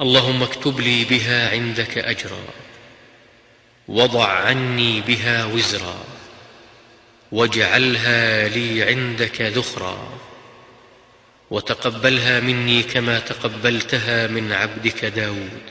اللهم اكتب لي بها عندك أجرا. وضع عني بها وزرا. واجعلها لي عندك ذخرا. وتقبلها مني كما تقبلتها من عبدك داود.